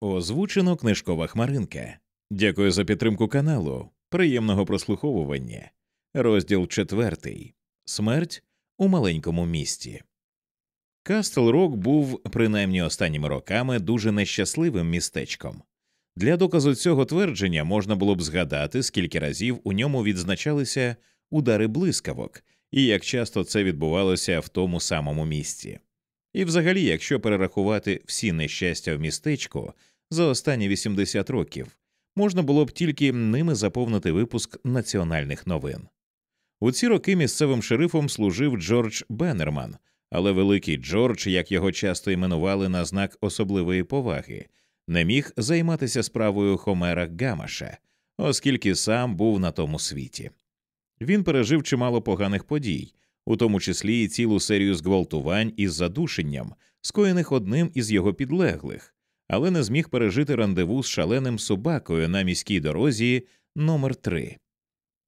Озвучено книжкова хмаринка. Дякую за підтримку каналу. Приємного прослуховування. Розділ четвертий. Смерть у маленькому місті. Кастл Рок був, принаймні останніми роками, дуже нещасливим містечком. Для доказу цього твердження можна було б згадати, скільки разів у ньому відзначалися удари блискавок, і як часто це відбувалося в тому самому місці. І, взагалі, якщо перерахувати всі нещастя в містечку за останні 80 років, можна було б тільки ними заповнити випуск національних новин. У ці роки місцевим шерифом служив Джордж Беннерман, але великий Джордж, як його часто іменували на знак особливої поваги, не міг займатися справою Хомера Гамаша, оскільки сам був на тому світі. Він пережив чимало поганих подій, у тому числі і цілу серію зґвалтувань із задушенням, скоєних одним із його підлеглих, але не зміг пережити рандеву з шаленим собакою на міській дорозі номер 3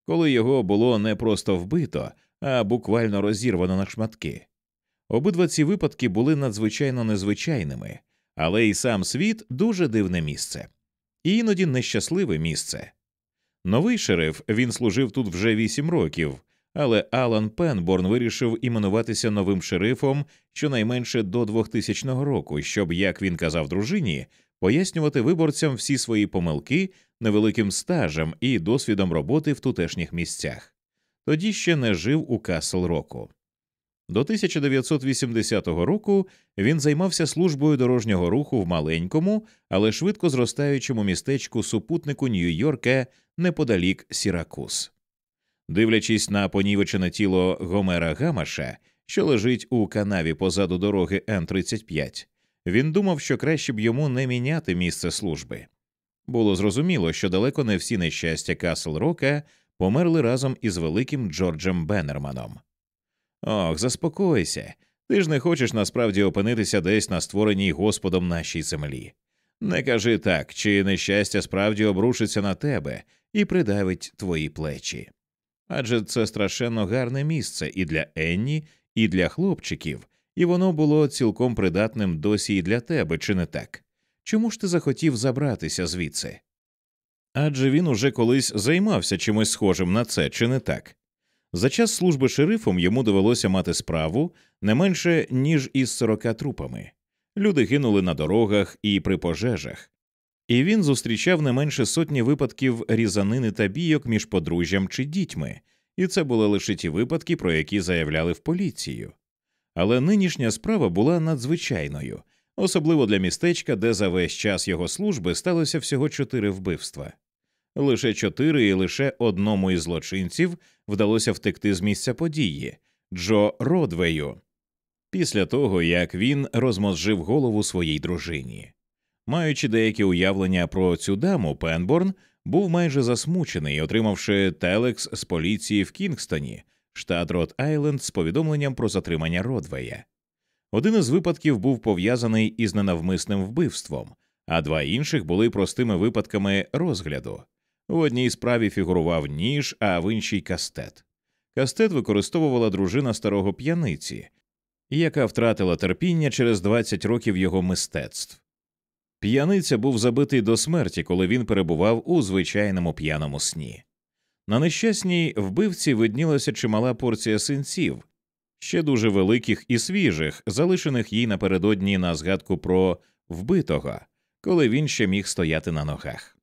коли його було не просто вбито, а буквально розірвано на шматки. Обидва ці випадки були надзвичайно незвичайними, але і сам світ дуже дивне місце, і іноді нещасливе місце. Новий шериф він служив тут вже вісім років, але Алан Пенборн вирішив іменуватися новим шерифом щонайменше до 2000 року, щоб, як він казав дружині, пояснювати виборцям всі свої помилки невеликим стажем і досвідом роботи в тутешніх місцях. Тоді ще не жив у Касл Року. До 1980 року він займався службою дорожнього руху в маленькому, але швидко зростаючому містечку супутнику Нью-Йорка неподалік Сіракус. Дивлячись на понівечене тіло Гомера Гамаша, що лежить у канаві позаду дороги Н-35, він думав, що краще б йому не міняти місце служби. Було зрозуміло, що далеко не всі нещастя Касл Рока померли разом із великим Джорджем Беннерманом. Ох, заспокойся. Ти ж не хочеш насправді опинитися десь на створеній Господом нашій землі. Не кажи так, чи нещастя справді обрушиться на тебе і придавить твої плечі. Адже це страшенно гарне місце і для Енні, і для хлопчиків, і воно було цілком придатним досі і для тебе, чи не так? Чому ж ти захотів забратися звідси? Адже він уже колись займався чимось схожим на це, чи не так? За час служби шерифом йому довелося мати справу не менше ніж із сорока трупами. Люди гинули на дорогах і при пожежах, і він зустрічав не менше сотні випадків різанини та бійок між подружжям чи дітьми, і це були лише ті випадки, про які заявляли в поліцію. Але нинішня справа була надзвичайною, особливо для містечка, де за весь час його служби сталося всього чотири вбивства. Лише чотири, і лише одному із злочинців вдалося втекти з місця події Джо Родвею, після того як він розмозжив голову своїй дружині. Маючи деякі уявлення про цю даму, Пенборн був майже засмучений, отримавши телекс з поліції в Кінгстоні, штат Рот Айленд, з повідомленням про затримання Родвея. Один із випадків був пов'язаний із ненавмисним вбивством, а два інших були простими випадками розгляду. В одній справі фігурував ніж, а в іншій кастет. Кастет використовувала дружина старого п'яниці, яка втратила терпіння через 20 років його мистецтв. П'яниця був забитий до смерті, коли він перебував у звичайному п'яному сні. На нещасній вбивці виднілася чимала порція синців, ще дуже великих і свіжих, залишених їй напередодні на згадку про вбитого, коли він ще міг стояти на ногах.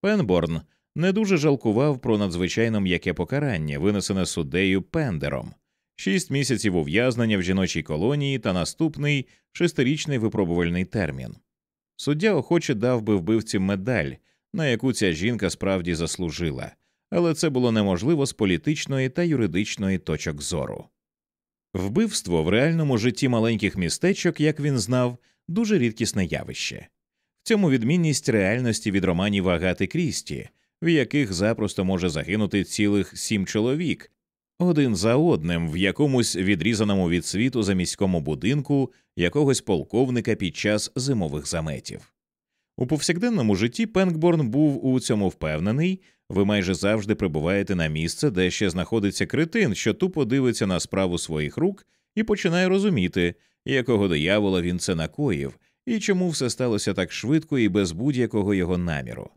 Пенборн не дуже жалкував про надзвичайно м'яке покарання, винесене суддею Пендером, шість місяців ув'язнення в жіночій колонії та наступний шестирічний випробувальний термін. Суддя охоче дав би вбивці медаль, на яку ця жінка справді заслужила, але це було неможливо з політичної та юридичної точок зору. Вбивство в реальному житті маленьких містечок, як він знав, дуже рідкісне явище. В цьому відмінність реальності від романів Агати Крісті, в яких запросто може загинути цілих сім чоловік, один за одним в якомусь відрізаному від світу заміському будинку якогось полковника під час зимових заметів. У повсякденному житті Пенкборн був у цьому впевнений, ви майже завжди прибуваєте на місце, де ще знаходиться критин, що тупо дивиться на справу своїх рук і починає розуміти, якого диявола він це накоїв, і чому все сталося так швидко і без будь-якого його наміру.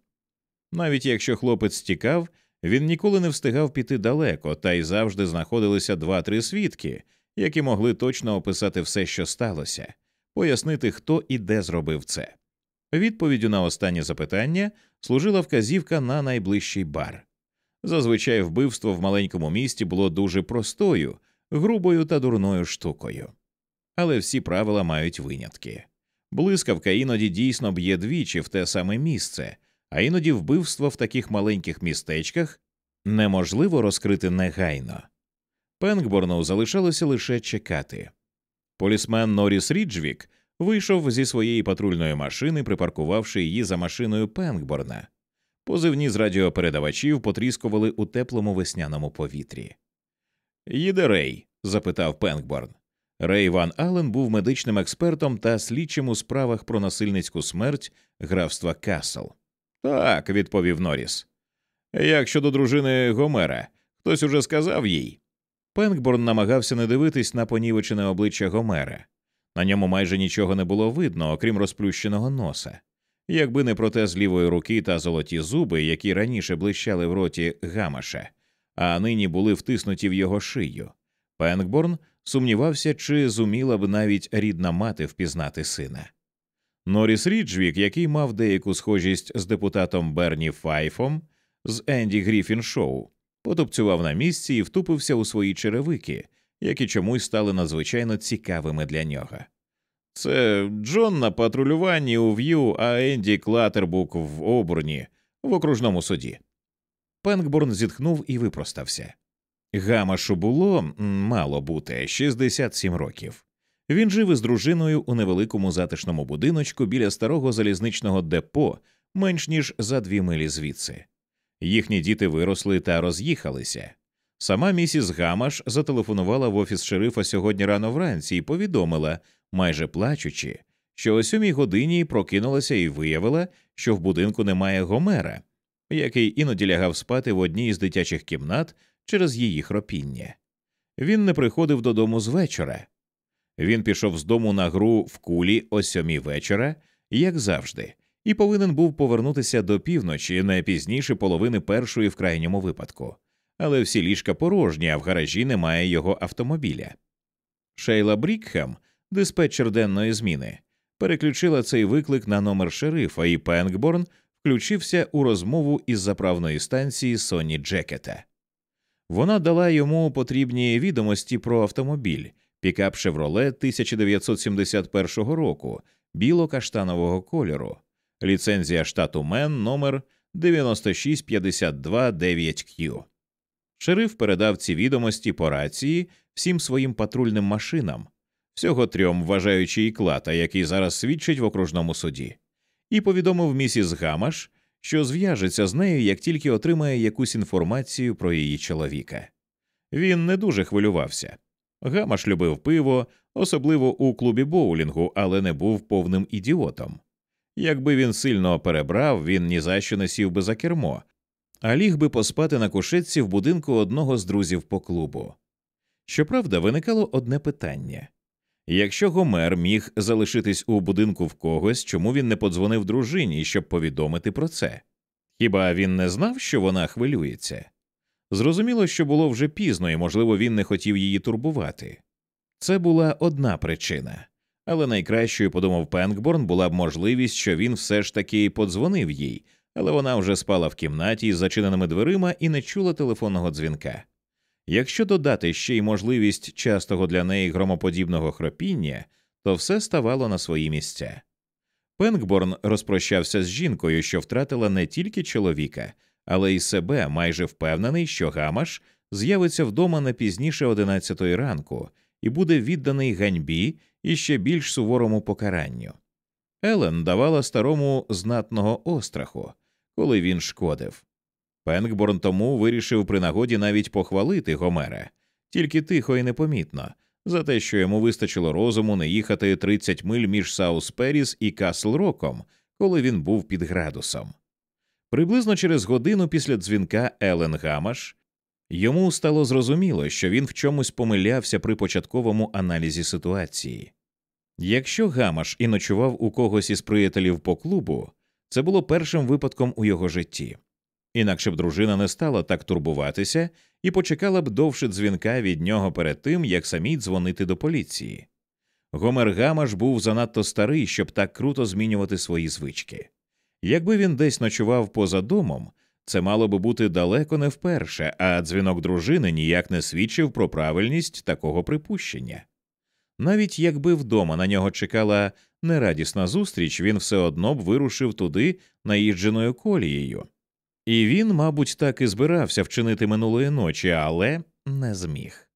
Навіть якщо хлопець тікав, він ніколи не встигав піти далеко, та й завжди знаходилися два-три свідки, які могли точно описати все, що сталося, пояснити, хто і де зробив це. Відповіддю на останнє запитання служила вказівка на найближчий бар. Зазвичай вбивство в маленькому місті було дуже простою, грубою та дурною штукою. Але всі правила мають винятки. Блискавка іноді дійсно б'є двічі в те саме місце, а іноді вбивство в таких маленьких містечках неможливо розкрити негайно. Пенгборну залишалося лише чекати. Полісмен Норіс Ріджвік вийшов зі своєї патрульної машини, припаркувавши її за машиною Пенгборна. Позивні з радіопередавачів потріскували у теплому весняному повітрі. Їде Рей? запитав Пенгборн. Рей Ван Аллен був медичним експертом та слідчим у справах про насильницьку смерть графства Касл. Так, відповів Норіс. Як щодо дружини Гомера, хтось уже сказав їй. Пенгборн намагався не дивитись на понівечене обличчя Гомера. На ньому майже нічого не було видно, окрім розплющеного носа. Якби не протез лівої руки та золоті зуби, які раніше блищали в роті Гамаша, а нині були втиснуті в його шию, Пенгборн сумнівався, чи зуміла б навіть рідна мати впізнати сина. Норіс Ріджвік, який мав деяку схожість з депутатом Берні Файфом з Енді Гріфін Шоу, потупцював на місці і втупився у свої черевики, які чомусь стали надзвичайно цікавими для нього. Це Джон на патрулюванні у В'ю, а Енді Клатербук в обурні в окружному суді. Пенкборн зітхнув і випростався. Гамашу було мало бути 67 років. Він жив із дружиною у невеликому затишному будиночку біля старого залізничного депо менш ніж за дві милі звідси. Їхні діти виросли та роз'їхалися. Сама місіс Гамаш зателефонувала в офіс шерифа сьогодні рано вранці і повідомила, майже плачучи, що о сьомій годині прокинулася і виявила, що в будинку немає Гомера, який іноді лягав спати в одній із дитячих кімнат через її хропіння. Він не приходив додому з вечора. Він пішов з дому на гру в кулі о сьомій вечора, як завжди, і повинен був повернутися до півночі не пізніше половини першої в крайньому випадку. Але всі ліжка порожні, а в гаражі немає його автомобіля. Шейла Брікхем, диспетчер денної зміни, переключила цей виклик на номер шерифа, і Пенгборн включився у розмову із заправної станції Соні Джекета. Вона дала йому потрібні відомості про автомобіль, пікап «Шевроле» 1971 року, біло-каштанового кольору, ліцензія штату Мен номер 96529Q. Шериф передав ці відомості по рації всім своїм патрульним машинам, всього трьом, вважаючи і клата, який зараз свідчить в окружному суді, і повідомив місіс Гамаш, що зв'яжеться з нею, як тільки отримає якусь інформацію про її чоловіка. Він не дуже хвилювався. Гамаш любив пиво, особливо у клубі боулінгу, але не був повним ідіотом. Якби він сильно перебрав, він ні за що не сів би за кермо, а ліг би поспати на кушетці в будинку одного з друзів по клубу. Щоправда, виникало одне питання якщо Гомер міг залишитись у будинку в когось, чому він не подзвонив дружині, щоб повідомити про це? Хіба він не знав, що вона хвилюється? Зрозуміло, що було вже пізно, і, можливо, він не хотів її турбувати. Це була одна причина, але найкращою, подумав Пенкборн, була б можливість, що він все ж таки подзвонив їй, але вона вже спала в кімнаті з зачиненими дверима і не чула телефонного дзвінка. Якщо додати ще й можливість частого для неї громоподібного хропіння, то все ставало на свої місця. Пенкборн розпрощався з жінкою, що втратила не тільки чоловіка, але й себе, майже впевнений, що Гамаш з'явиться вдома не пізніше одинадцятої ранку і буде відданий ганьбі і ще більш суворому покаранню. Елен давала старому знатного остраху, коли він шкодив. Пенгборн тому вирішив при нагоді навіть похвалити Гомера, тільки тихо і непомітно, за те, що йому вистачило розуму не їхати 30 миль між Саус Періс і Касл Роком, коли він був під градусом. Приблизно через годину після дзвінка Елен Гамаш йому стало зрозуміло, що він в чомусь помилявся при початковому аналізі ситуації. Якщо Гамаш і ночував у когось із приятелів по клубу, це було першим випадком у його житті. Інакше б дружина не стала так турбуватися і почекала б довше дзвінка від нього перед тим, як самій дзвонити до поліції. Гомер Гамаш був занадто старий, щоб так круто змінювати свої звички. Якби він десь ночував поза домом, це мало би бути далеко не вперше, а дзвінок дружини ніяк не свідчив про правильність такого припущення. Навіть якби вдома на нього чекала нерадісна зустріч, він все одно б вирушив туди наїждженою колією. І він, мабуть, так і збирався вчинити минулої ночі, але не зміг.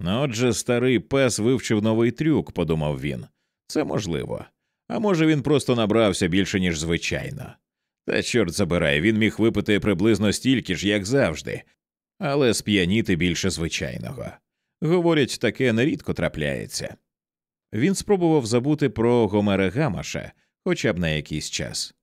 Ну, отже, старий пес вивчив новий трюк, подумав він. Це можливо. А може, він просто набрався більше, ніж звичайно. Та чорт забирай, він міг випити приблизно стільки ж, як завжди, але сп'яніти більше звичайного. Говорять, таке нерідко трапляється. Він спробував забути про Гомера Гамаша хоча б на якийсь час.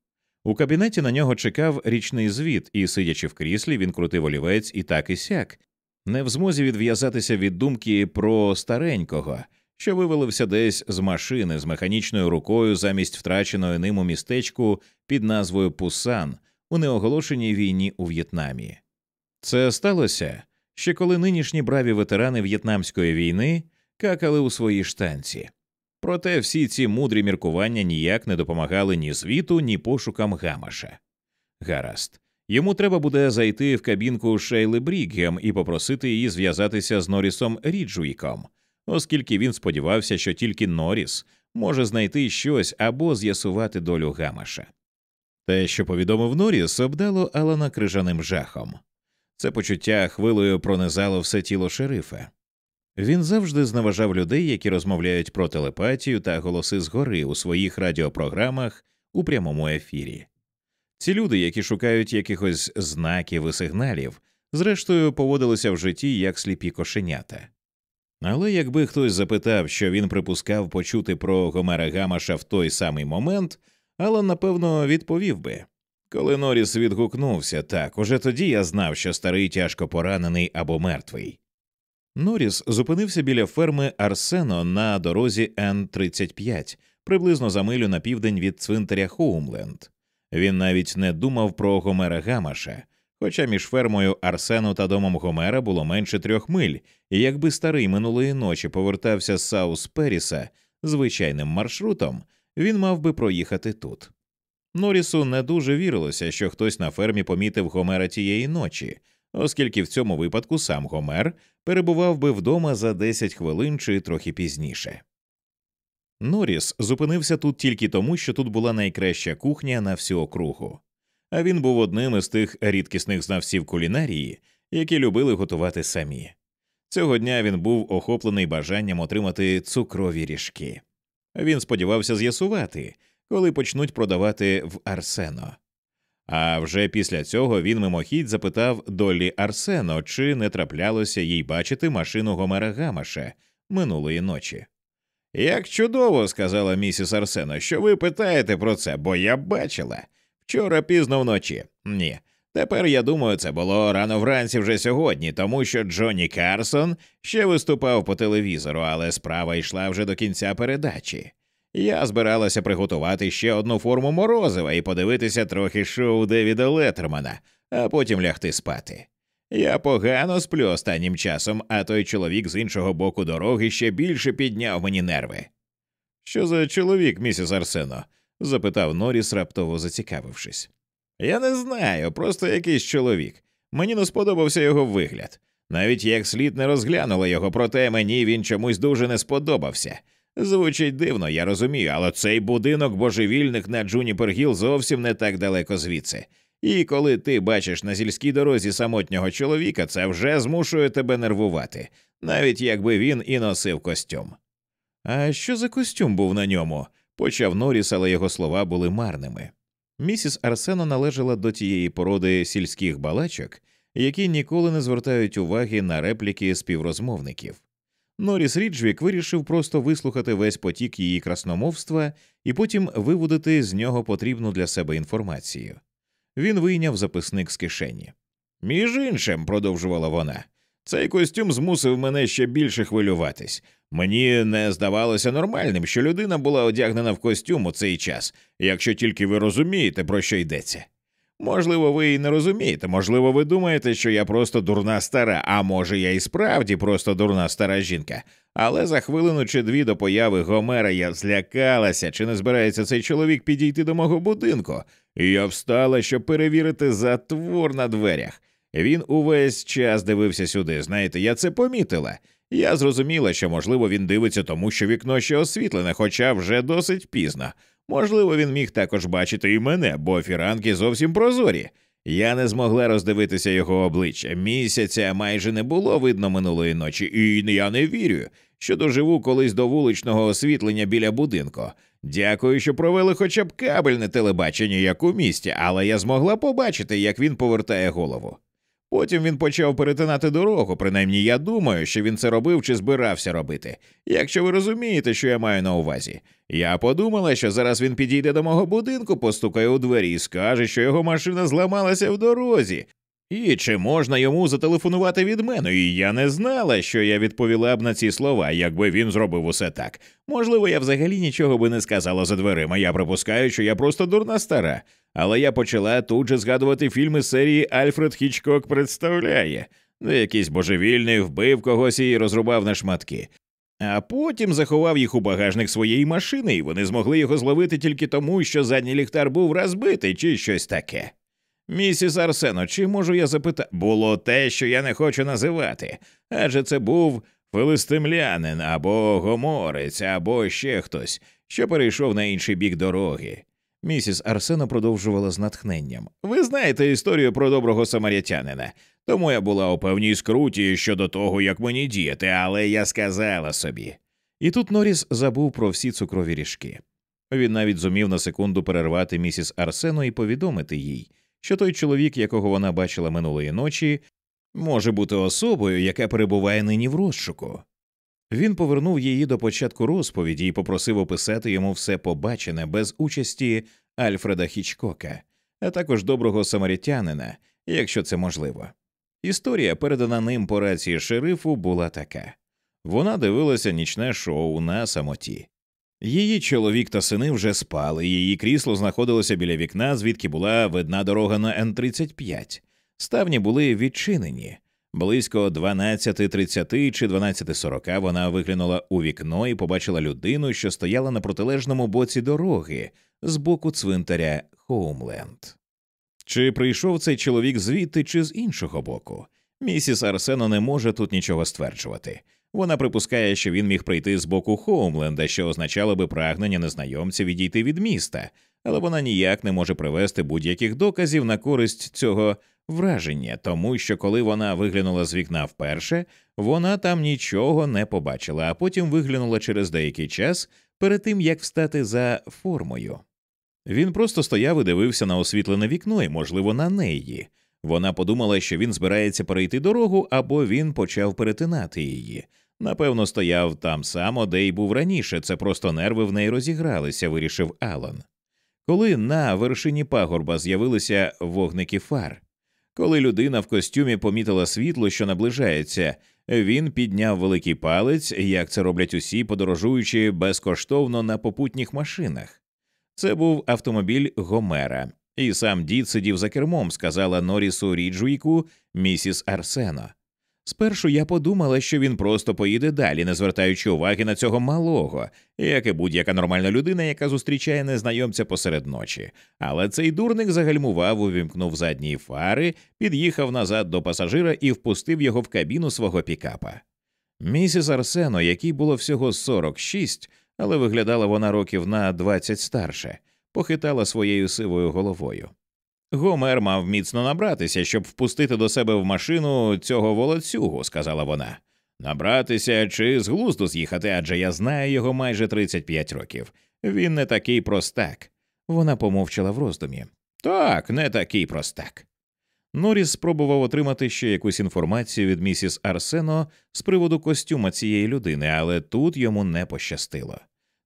У кабінеті на нього чекав річний звіт, і, сидячи в кріслі, він крутив олівець і так і сяк, не в змозі відв'язатися від думки про старенького, що вивалився десь з машини з механічною рукою замість втраченої ним у містечку під назвою Пусан у неоголошеній війні у В'єтнамі. Це сталося ще коли нинішні браві ветерани В'єтнамської війни какали у своїй штанці. Проте всі ці мудрі міркування ніяк не допомагали ні звіту, ні пошукам Гамаша. Гаразд, йому треба буде зайти в кабінку Шейли Бріггем і попросити її зв'язатися з Норрісом Ріджуїком, оскільки він сподівався, що тільки Норріс може знайти щось або з'ясувати долю Гамаша. Те, що повідомив Норріс, обдало Алана крижаним жахом. Це почуття хвилею пронизало все тіло шерифа. Він завжди зневажав людей, які розмовляють про телепатію та голоси згори у своїх радіопрограмах у прямому ефірі. Ці люди, які шукають якихось знаків і сигналів, зрештою поводилися в житті як сліпі кошенята. Але якби хтось запитав, що він припускав почути про Гомера Гамаша в той самий момент, Алан, напевно, відповів би коли Норіс відгукнувся так, уже тоді я знав, що старий тяжко поранений або мертвий. Норріс зупинився біля ферми Арсено на дорозі Н 35 приблизно за милю на південь від цвинтаря Хоумленд. Він навіть не думав про Гомера Гамаша, хоча між фермою Арсену та домом Гомера було менше трьох миль, і якби старий минулої ночі повертався з Саус Періса звичайним маршрутом, він мав би проїхати тут. Норрісу не дуже вірилося, що хтось на фермі помітив Гомера тієї ночі, оскільки в цьому випадку сам Гомер перебував би вдома за 10 хвилин чи трохи пізніше. Норріс зупинився тут тільки тому, що тут була найкраща кухня на всю округу, а він був одним із тих рідкісних знавців кулінарії, які любили готувати самі. Цього дня він був охоплений бажанням отримати цукрові ріжки. Він сподівався з'ясувати, коли почнуть продавати в Арсено. А вже після цього він мимохідь запитав Долі Арсено, чи не траплялося їй бачити машину Гомера Гамаша минулої ночі. Як чудово, сказала місіс Арсено, що ви питаєте про це, бо я бачила. Вчора пізно вночі. Ні. Тепер я думаю, це було рано вранці вже сьогодні, тому що Джонні Карсон ще виступав по телевізору, але справа йшла вже до кінця передачі. Я збиралася приготувати ще одну форму морозива і подивитися трохи шоу Девіда Леттермана, а потім лягти спати. Я погано сплю останнім часом, а той чоловік з іншого боку дороги ще більше підняв мені нерви. Що за чоловік, місіс Арсено? Запитав Норіс, раптово зацікавившись. Я не знаю, просто якийсь чоловік. Мені не сподобався його вигляд. Навіть як слід не розглянула його, проте мені він чомусь дуже не сподобався. Звучить дивно, я розумію, але цей будинок божевільних на Джуніпер-Гіл зовсім не так далеко звідси. І коли ти бачиш на сільській дорозі самотнього чоловіка, це вже змушує тебе нервувати, навіть якби він і носив костюм. А що за костюм був на ньому? Почав Норіс, але його слова були марними. Місіс Арсено належала до тієї породи сільських балачок, які ніколи не звертають уваги на репліки співрозмовників. Норіс Ріджвік вирішив просто вислухати весь потік її красномовства і потім виводити з нього потрібну для себе інформацію. Він вийняв записник з кишені. Між іншим, продовжувала вона, цей костюм змусив мене ще більше хвилюватись. Мені не здавалося нормальним, що людина була одягнена в костюм у цей час, якщо тільки ви розумієте, про що йдеться. Можливо, ви і не розумієте, можливо, ви думаєте, що я просто дурна стара, а може, я і справді просто дурна стара жінка. Але за хвилину чи дві до появи Гомера я злякалася, чи не збирається цей чоловік підійти до мого будинку, і я встала, щоб перевірити затвор на дверях. Він увесь час дивився сюди. Знаєте, я це помітила. Я зрозуміла, що, можливо, він дивиться тому, що вікно ще освітлене, хоча вже досить пізно. Можливо, він міг також бачити і мене, бо фіранки зовсім прозорі. Я не змогла роздивитися його обличчя. Місяця майже не було видно минулої ночі, і я не вірю, що доживу колись до вуличного освітлення біля будинку. Дякую, що провели хоча б кабельне телебачення, як у місті, але я змогла побачити, як він повертає голову. Потім він почав перетинати дорогу, принаймні я думаю, що він це робив чи збирався робити. Якщо ви розумієте, що я маю на увазі, я подумала, що зараз він підійде до мого будинку, постукає у двері і скаже, що його машина зламалася в дорозі. І чи можна йому зателефонувати від мене? І я не знала, що я відповіла б на ці слова, якби він зробив усе так. Можливо, я взагалі нічого би не сказала за дверима. Я припускаю, що я просто дурна стара. Але я почала тут же згадувати фільми серії Альфред Хічкок представляє, де якийсь божевільний вбив когось і розрубав на шматки. А потім заховав їх у багажник своєї машини, і вони змогли його зловити тільки тому, що задній ліхтар був розбитий, чи щось таке. Місіс Арсено, чи можу я запитати? Було те, що я не хочу називати, адже це був филистимлянин або гоморець, або ще хтось, що перейшов на інший бік дороги. Місіс Арсено продовжувала з натхненням. Ви знаєте історію про доброго самарятянина, тому я була у певній скруті щодо того, як мені діяти, але я сказала собі. І тут Норріс забув про всі цукрові ріжки. Він навіть зумів на секунду перервати місіс Арсено і повідомити їй, що той чоловік, якого вона бачила минулої ночі, може бути особою, яка перебуває нині в розшуку. Він повернув її до початку розповіді і попросив описати йому все побачене без участі Альфреда Хічкока, а також доброго самарітянина, якщо це можливо. Історія, передана ним по рації шерифу, була така вона дивилася нічне шоу на самоті. Її чоловік та сини вже спали, її крісло знаходилося біля вікна, звідки була видна дорога на Н-35. Ставні були відчинені. Близько 12.30 чи 12.40 вона виглянула у вікно і побачила людину, що стояла на протилежному боці дороги з боку цвинтаря Хоумленд. Чи прийшов цей чоловік звідти, чи з іншого боку? Місіс Арсено не може тут нічого стверджувати. Вона припускає, що він міг прийти з боку Хоумленда, що означало би прагнення незнайомця відійти від міста, але вона ніяк не може привести будь-яких доказів на користь цього враження, тому що коли вона виглянула з вікна вперше, вона там нічого не побачила, а потім виглянула через деякий час перед тим як встати за формою. Він просто стояв і дивився на освітлене вікно і, можливо, на неї. Вона подумала, що він збирається перейти дорогу, або він почав перетинати її. Напевно, стояв там само, де й був раніше. Це просто нерви в неї розігралися, вирішив Алан. Коли на вершині пагорба з'явилися вогники фар, коли людина в костюмі помітила світло, що наближається, він підняв великий палець, як це роблять усі, подорожуючи безкоштовно на попутніх машинах. Це був автомобіль Гомера, і сам дід сидів за кермом, сказала Норісу Ріджуйку місіс Арсено. Спершу я подумала, що він просто поїде далі, не звертаючи уваги на цього малого, як і будь-яка нормальна людина, яка зустрічає незнайомця посеред ночі. Але цей дурник загальмував, увімкнув задні фари, під'їхав назад до пасажира і впустив його в кабіну свого пікапа. Місіс Арсено, якій було всього 46, але виглядала вона років на 20 старше, похитала своєю сивою головою. Гомер мав міцно набратися, щоб впустити до себе в машину цього волоцюгу, сказала вона. Набратися чи з глузду з'їхати, адже я знаю його майже 35 років. Він не такий простак. Вона помовчала в роздумі. Так, не такий простак. Норріс спробував отримати ще якусь інформацію від місіс Арсено з приводу костюма цієї людини, але тут йому не пощастило.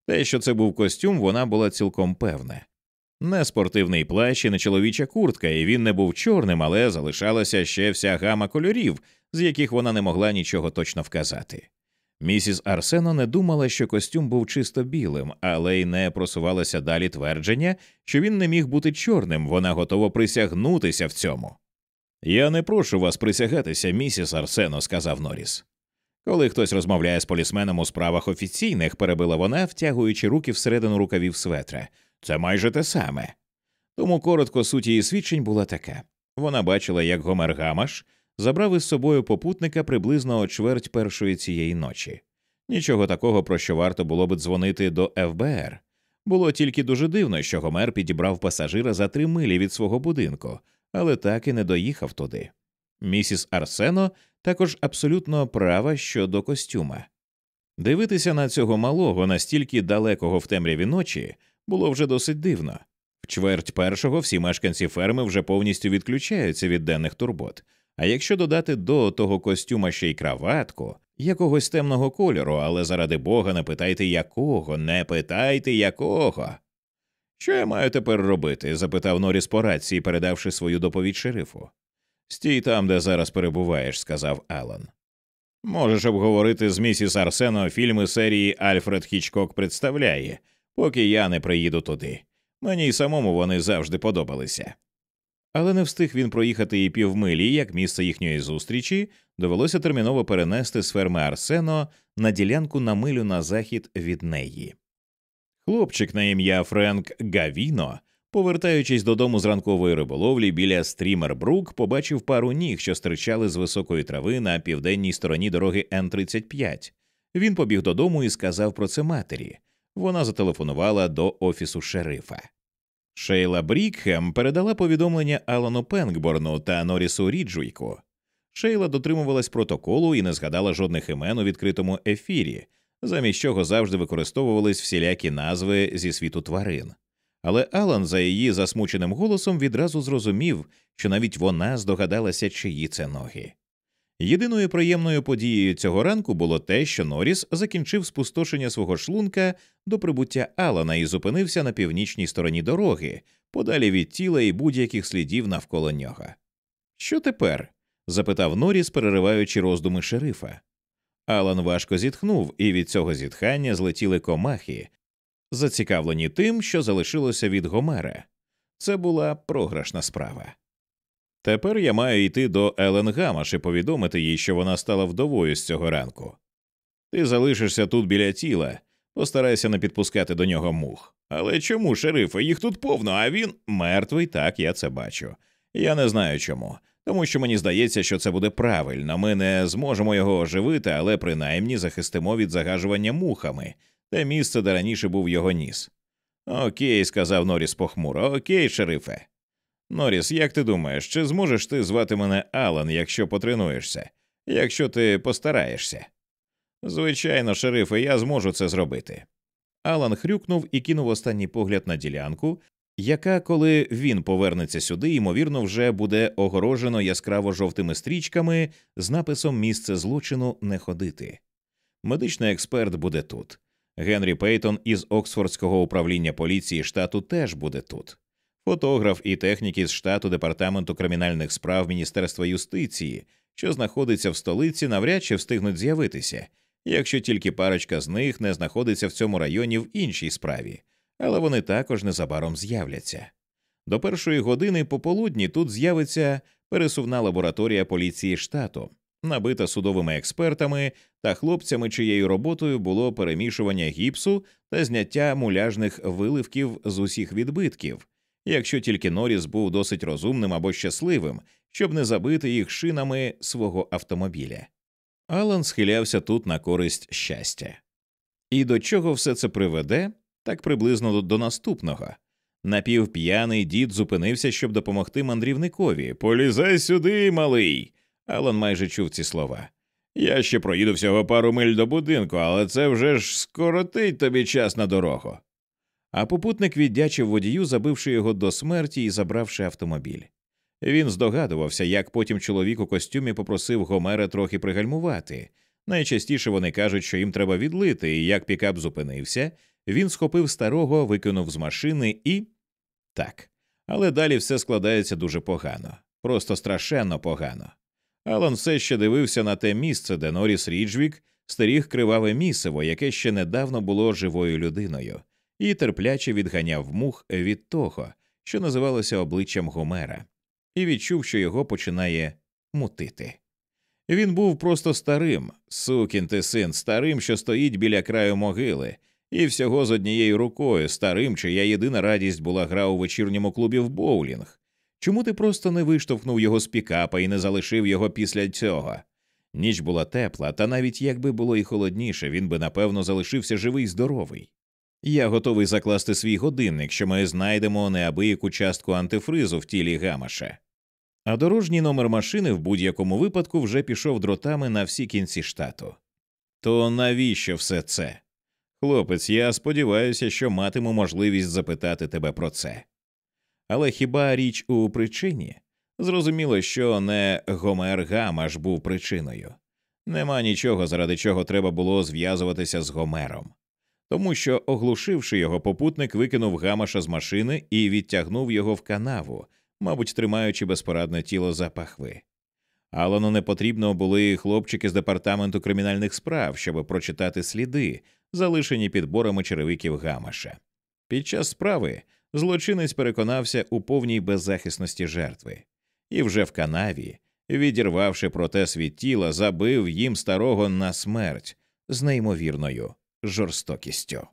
Те, що це був костюм, вона була цілком певна. Не спортивний плащ і не чоловіча куртка, і він не був чорним, але залишалася ще вся гама кольорів, з яких вона не могла нічого точно вказати. Місіс Арсено не думала, що костюм був чисто білим, але й не просувалося далі твердження, що він не міг бути чорним, вона готова присягнутися в цьому. Я не прошу вас присягатися, місіс Арсено, сказав Норріс. Коли хтось розмовляє з полісменом у справах офіційних, перебила вона, втягуючи руки всередину рукавів светра. Це майже те саме. Тому коротко суть її свідчень була така вона бачила, як Гомер Гамаш забрав із собою попутника приблизно о чверть першої цієї ночі. Нічого такого, про що варто було б дзвонити до ФБР. Було тільки дуже дивно, що Гомер підібрав пасажира за три милі від свого будинку, але так і не доїхав туди. Місіс Арсено також абсолютно права щодо костюма. Дивитися на цього малого, настільки далекого в темряві ночі, було вже досить дивно. В чверть першого всі мешканці ферми вже повністю відключаються від денних турбот, а якщо додати до того костюма ще й краватку, якогось темного кольору, але заради бога, не питайте якого, не питайте якого. Що я маю тепер робити? запитав Норіс по рації, передавши свою доповідь шерифу. Стій там, де зараз перебуваєш, сказав Алан. Можеш обговорити з місіс Арсено фільми серії Альфред Хічкок представляє, поки я не приїду туди. Мені й самому вони завжди подобалися. Але не встиг він проїхати і півмилі, як місце їхньої зустрічі довелося терміново перенести з ферми Арсено на ділянку на милю на захід від неї. Хлопчик на ім'я Френк Гавіно, повертаючись додому з ранкової риболовлі біля Стрімербрук, побачив пару ніг, що стирчали з високої трави на південній стороні дороги Н-35. Він побіг додому і сказав про це матері. Вона зателефонувала до офісу шерифа. Шейла Брікхем передала повідомлення Алану Пенкборну та Норісу Ріджуйку. Шейла дотримувалась протоколу і не згадала жодних імен у відкритому ефірі, замість чого завжди використовувались всілякі назви зі світу тварин. Але Алан за її засмученим голосом відразу зрозумів, що навіть вона здогадалася, чиї це ноги. Єдиною приємною подією цього ранку було те, що Норріс закінчив спустошення свого шлунка до прибуття Алана і зупинився на північній стороні дороги, подалі від тіла і будь-яких слідів навколо нього. Що тепер? запитав Норріс, перериваючи роздуми шерифа. Алан важко зітхнув, і від цього зітхання злетіли комахи, зацікавлені тим, що залишилося від Гомера. Це була програшна справа. Тепер я маю йти до Елен Гамаш і повідомити їй, що вона стала вдовою з цього ранку. Ти залишишся тут біля тіла, постарайся не підпускати до нього мух. Але чому, шерифе, їх тут повно, а він мертвий, так я це бачу. Я не знаю чому, тому що мені здається, що це буде правильно. Ми не зможемо його оживити, але принаймні захистимо від загажування мухами те місце, де раніше був його ніс. Окей, сказав Норіс похмуро, окей, шерифе. Норіс, як ти думаєш, чи зможеш ти звати мене Алан, якщо потренуєшся, якщо ти постараєшся? Звичайно, шерифе, я зможу це зробити. Алан хрюкнув і кинув останній погляд на ділянку, яка, коли він повернеться сюди, ймовірно, вже буде огорожено яскраво жовтими стрічками з написом Місце злочину не ходити. Медичний експерт буде тут. Генрі Пейтон із Оксфордського управління поліції штату теж буде тут фотограф і техніки з штату департаменту кримінальних справ Міністерства юстиції, що знаходиться в столиці, навряд чи встигнуть з'явитися, якщо тільки парочка з них не знаходиться в цьому районі в іншій справі, але вони також незабаром з'являться. До першої години пополудні тут з'явиться пересувна лабораторія поліції штату, набита судовими експертами та хлопцями, чиєю роботою було перемішування гіпсу та зняття муляжних виливків з усіх відбитків, якщо тільки Норріс був досить розумним або щасливим, щоб не забити їх шинами свого автомобіля. Алан схилявся тут на користь щастя. І до чого все це приведе, так приблизно до наступного. Напівп'яний дід зупинився, щоб допомогти мандрівникові. Полізай сюди, малий. Алан майже чув ці слова. Я ще проїду всього пару миль до будинку, але це вже ж скоротить тобі час на дорогу а попутник віддячив водію, забивши його до смерті і забравши автомобіль. Він здогадувався, як потім чоловік у костюмі попросив Гомера трохи пригальмувати. Найчастіше вони кажуть, що їм треба відлити, і як пікап зупинився, він схопив старого, викинув з машини і. Так. Але далі все складається дуже погано, просто страшенно погано. Алан все ще дивився на те місце, де Норіс Ріджвік стеріг криваве місиво, яке ще недавно було живою людиною, і терпляче відганяв мух від того, що називалося обличчям Гомера, і відчув, що його починає мутити. Він був просто старим, сукін ти син, старим, що стоїть біля краю могили, і всього з однією рукою, старим, чия єдина радість була гра у вечірньому клубі в боулінг. Чому ти просто не виштовхнув його з пікапа і не залишив його після цього? Ніч була тепла, та навіть якби було і холодніше, він би напевно залишився живий здоровий. Я готовий закласти свій годинник, що ми знайдемо неабияку частку антифризу в тілі гамаша. А дорожній номер машини в будь-якому випадку вже пішов дротами на всі кінці штату. То навіщо все це? Хлопець, я сподіваюся, що матиму можливість запитати тебе про це. Але хіба річ у причині? Зрозуміло, що не Гомер Гамаш був причиною. Нема нічого, заради чого треба було зв'язуватися з Гомером, тому що, оглушивши його, попутник викинув Гамаша з машини і відтягнув його в канаву, мабуть, тримаючи безпорадне тіло за пахви. Алану не потрібно були хлопчики з департаменту кримінальних справ, щоб прочитати сліди, залишені підборами черевиків Гамаша. Під час справи злочинець переконався у повній беззахисності жертви, і вже в канаві, відірвавши протез від тіла, забив їм старого на смерть з неймовірною жорстокістю.